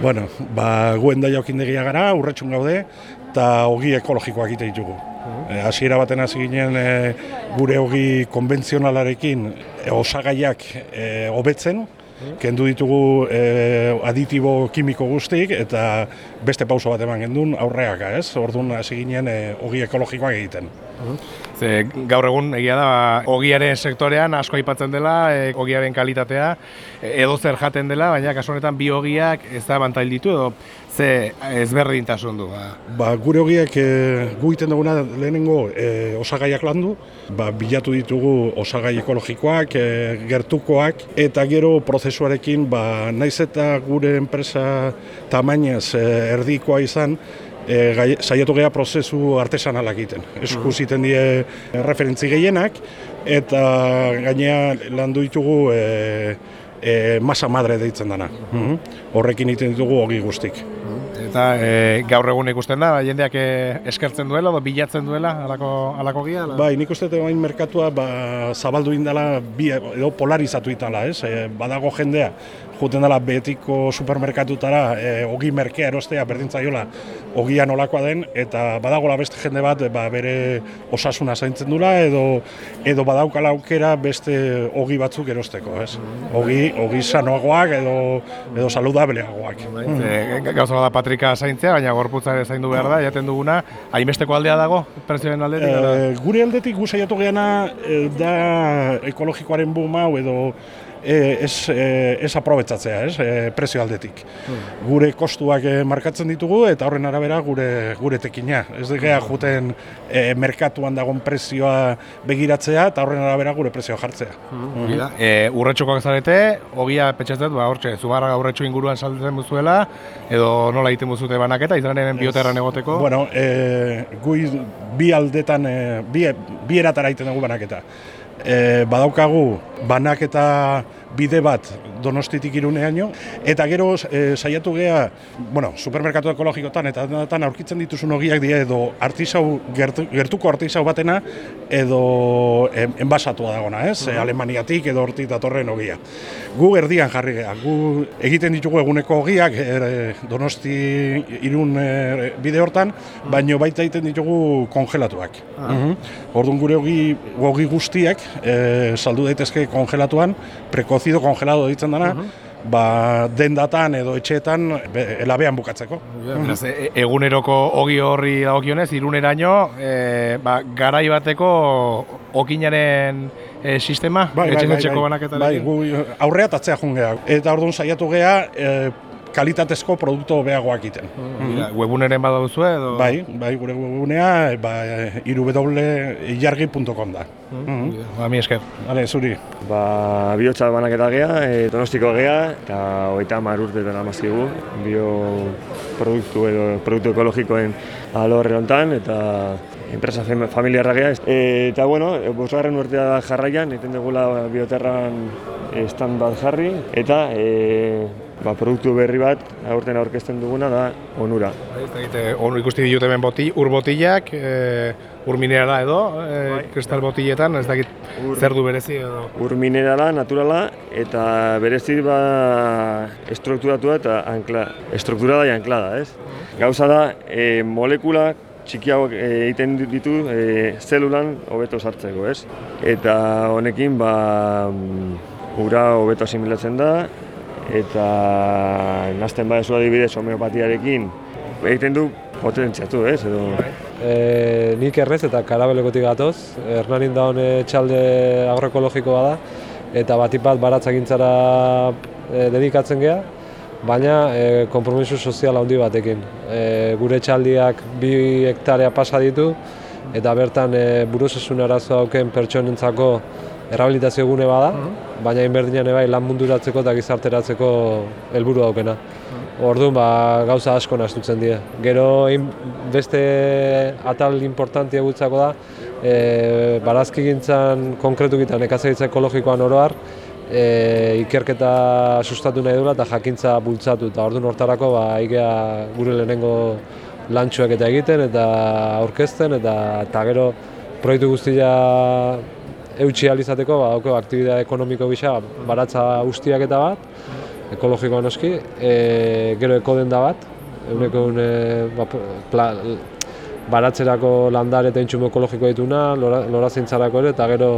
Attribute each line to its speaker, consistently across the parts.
Speaker 1: Bueno, ba, guen da jaukindegia gara, urretxun gaude, eta ogi ekologikoak ite ditugu. E, hasiera baten hasi ginen e, gure ogi konbentzionalarekin e, osagaiak e, hobetzen, kendu ditugu e, aditibo kimiko guztik eta beste pauso bat eman gendun aurreaka, ez? Orduan hasi ginen e, ogi ekologikoak egiten.
Speaker 2: Ze, gaur egun egia da ogiaren sektorean asko aipatzen dela, e, ogiaren kalitatea edo zer jaten dela, baina kasu honetan bi ogiak ez da bantail ditu edo ze ezberdintasun du. Ba.
Speaker 1: Ba, gure ogiak e, gu egiten duguna lehenengo e, osagaiak landu, ba, bilatu ditugu osagai ekologikoak, e, gertukoak, eta gero prozesuarekin, ba, naiz eta gure enpresa tamainaz e, erdikoa izan, e, gai, saiatu geha prozesu artesanalak egiten. Esku ziten die referentzi gehienak, eta gainea landu ditugu e, e, masa madre deitzen dana. Mhm. Horrekin egiten ditugu ogi guztik.
Speaker 2: Eta e, gaur egun ikusten da, jendeak e, eskertzen duela, edo bilatzen duela, alako, alako gia?
Speaker 1: Bai, nik uste dut merkatua ba, zabaldu indala, bi, edo polarizatu itala, ez? E, badago jendea, juten dela betiko supermerkatutara e, ogi merkea erostea berdintzaiola ogia nolakoa den eta badagola beste jende bat ba, bere osasuna zaintzen dula edo edo badaukala aukera beste ogi batzuk erosteko, ez? Ogi, ogi sanoagoak edo edo saludableagoak.
Speaker 2: E, gauza da patrika zaintzea, baina gorputza ere zaindu behar da, jaten duguna, hainbesteko aldea dago, prezioen aldetik?
Speaker 1: E, gure aldetik guzaiatu geana da ekologikoaren boom hau edo e, ez, e, ez aprobetzatzea, ez, e, prezio aldetik. Gure kostuak e, markatzen ditugu eta horren arabera gure gure tekina. Ez digea juten e, merkatuan dagoen prezioa begiratzea eta horren arabera gure prezioa jartzea.
Speaker 2: Mm -hmm. e, urretxokoak zarete, ogia petxetzet, ba, hortxe, zubarra urretxo inguruan saltzen buzuela, edo nola egiten buzute banaketa, izanen bioterran egoteko?
Speaker 1: Bueno, e, gui bi aldetan, e, bi, bi eratara egiten dugu banaketa e, badaukagu banaketa bide bat donostitik iruneaino, eta gero e, saiatu gea, bueno, supermerkatu ekologikotan eta datan aurkitzen dituzun ogiak dira edo artisau, gertu, gertuko artisau batena edo en, enbasatua dagona, ez? Uh Alemaniatik edo hortik datorren ogia. Gu erdian jarri gea, gu egiten ditugu eguneko ogiak e, donosti irun e, bide hortan, baino baita egiten ditugu kongelatuak. Uh Orduan gure ogi, ogi guztiak e, saldu daitezke kongelatuan, prekozido kongelado ditzen dana, ba, dendatan edo etxeetan elabean bukatzeko.
Speaker 2: Beraz, e, eguneroko ogi horri dagokionez, iruneraino, e, ba, garai bateko okinaren e, sistema, bai, bai, bai, bai,
Speaker 1: bai, gu, aurrea tatzea jungea. Eta orduan saiatu gea, e, kalitatezko produktu beagoak egiten.
Speaker 2: Mm Webuneren bada duzu edo?
Speaker 1: Bai, bai, gure webunea ba, irubw.ilargi.com da.
Speaker 2: Mm -hmm. Ba, mi esker.
Speaker 1: Hale, zuri.
Speaker 3: Ba, biotxa banaketa gea, e, donostiko gea, eta hogeita mar urte dara mazkigu, bio produktu edo produktu ekologikoen alorre hontan, eta enpresa familiarra gea. E, eta bueno, bosgarren urtea da jarraian, egiten dugula bioterran stand bat jarri, eta e, ba, produktu berri bat aurten aurkezten duguna da onura.
Speaker 2: Egite, on, ikusti ditut hemen boti, ur botillak, e, ur minerala edo, e, bai. kristal botilletan, ez dakit zer du berezi edo?
Speaker 3: Ur minerala, naturala, eta berezi ba estrukturatua eta ankla, estrukturada eta anklada, ez? Gauza da, e, molekula txikiagoak e, egiten ditu e, zelulan hobeto sartzeko, ez? Eta honekin, ba, mm, ura hobeto asimilatzen da, eta nazten badezu adibidez homeopatiarekin egiten du potentziatu, ez? Edo...
Speaker 4: E, nik errez eta karabelekotik gatoz, Hernanin da hone txalde agroekologikoa da, eta batik bat baratzak gintzara e, dedikatzen geha, baina e, kompromisu sozial handi batekin. E, gure txaldiak bi hektarea pasa ditu, eta bertan e, buruzesun arazo dauken pertsonentzako errabilitazio gune bada, mhm. baina inberdinean bai lan munduratzeko eta gizarteratzeko helburu daukena. Mhm. Orduan ba, gauza asko nastutzen dira. Gero beste atal importantia gutzako da, e, barazki gintzan konkretu gitan ekazaritza ekologikoan oroar, e, ikerketa sustatu nahi dula eta jakintza bultzatu. Eta orduan hortarako ba, ikea gure lehenengo lantxuak eta egiten eta aurkezten eta, eta gero proiektu guztia eutxi alizateko, ba, oko, aktibitate ekonomiko gisa, baratza ustiak eta bat, ekologikoa noski, e, gero ekodenda bat, eguneko egun e, ba, pla, baratzerako landare eta intsumo ekologiko dituna, lora, lorazintzarako ere, eta gero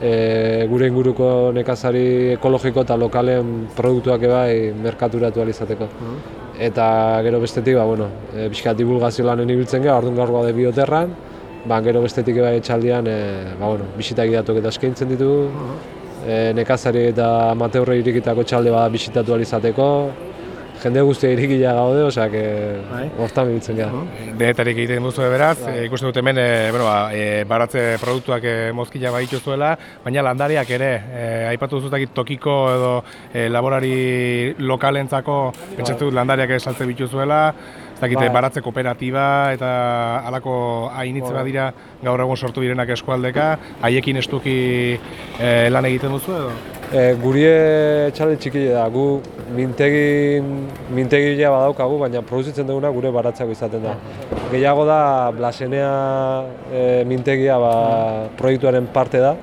Speaker 4: e, gure inguruko nekazari ekologiko eta lokalen produktuak ebai merkaturatu alizateko. Eta gero bestetik, ba, bueno, e, bizkat divulgazio lanen ibiltzen gara, orduan gaur gaude bioterran, ba, gero bestetik ebai etxaldian, e, ba, bueno, bisita gidatok eta eskaintzen ditu, e, nekazari eta amateurre irikitako txalde bada bisitatu alizateko, jende guztia irikila gaude, osea, que hortan ibiltzen gara.
Speaker 2: Denetarik egiten duzu beraz, e, ikusten dut hemen, e, bueno, ba, e, baratze produktuak e, mozkila baditu zuela, baina landariak ere, e, aipatu duzutakit tokiko edo e, laborari lokalentzako, pentsatu dut landariak ere saltze bitu zuela, ez dakite, baratze kooperatiba eta halako hainitze badira gaur egun sortu direnak eskualdeka, haiekin estuki e, lan egiten duzu edo?
Speaker 4: E, gurie txalde txiki da, gu mintegi, mintegilea badaukagu, baina produzitzen duguna gure baratzako izaten da. Gehiago da, Blasenea e, mintegia ba, proiektuaren parte da,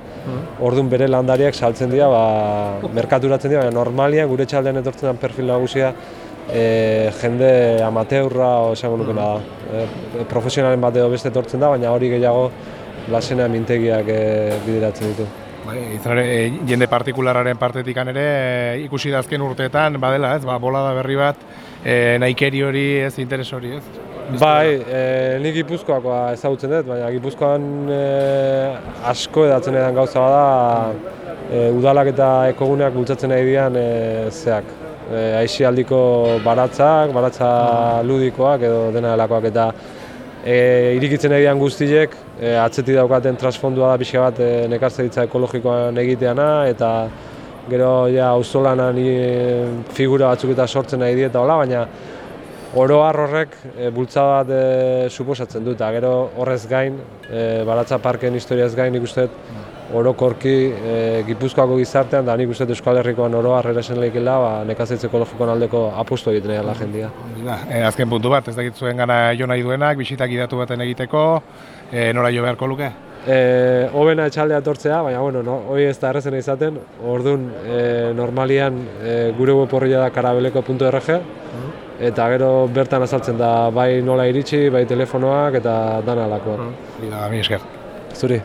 Speaker 4: Orduan bere landariak saltzen dira, ba, merkaturatzen dira, baina normalian gure txaldean etortzen den perfil nagusia e, jende amateurra o esango nukena da. E, profesionalen bat edo beste etortzen da, baina hori gehiago Blasenea mintegiak e, bideratzen ditu.
Speaker 2: Bai, izan ere, e, jende partikularraren partetik ere e, ikusi da azken urteetan badela, ez? Ba, bolada berri bat, e, nahikeri hori, ez, interes hori, ez?
Speaker 4: Bai, e, ni Gipuzkoakoa ezagutzen dut, baina Gipuzkoan e, asko edatzen edan gauza bada e, udalak eta ekoguneak bultzatzen nahi dian e, zeak. E, aixialdiko baratzak, baratza ludikoak edo dena delakoak eta e, irikitzen dian guztiek e, atzetik daukaten transfondua da pixka bat e, nekazaritza ekologikoan egiteana eta gero ja auzolanan e, figura batzuk eta sortzen nahi dieta hola, baina oro har horrek e, bultza bat e, suposatzen dut, eta gero horrez gain, e, baratza parken historiaz gain nik uste dut, orokorki e, Gipuzkoako gizartean, da nik uste Euskal Herrikoan oro har erasen lehikela, ba, nekazaritza ekologikoan aldeko apustu egiten dela jendia.
Speaker 2: Da, e, azken puntu bat, ez dakit zuen gana jo nahi duenak, bisitak idatu baten egiteko, e, nora jo beharko luke?
Speaker 4: E, hobena etxaldea etortzea, baina bueno, no, hoi ez da errezena izaten, orduan e, normalian e, gure web da karabeleko.org, eta gero bertan azaltzen da bai nola iritsi, bai telefonoak eta dana alakoak.
Speaker 2: Da, mi esker.
Speaker 4: Zuri.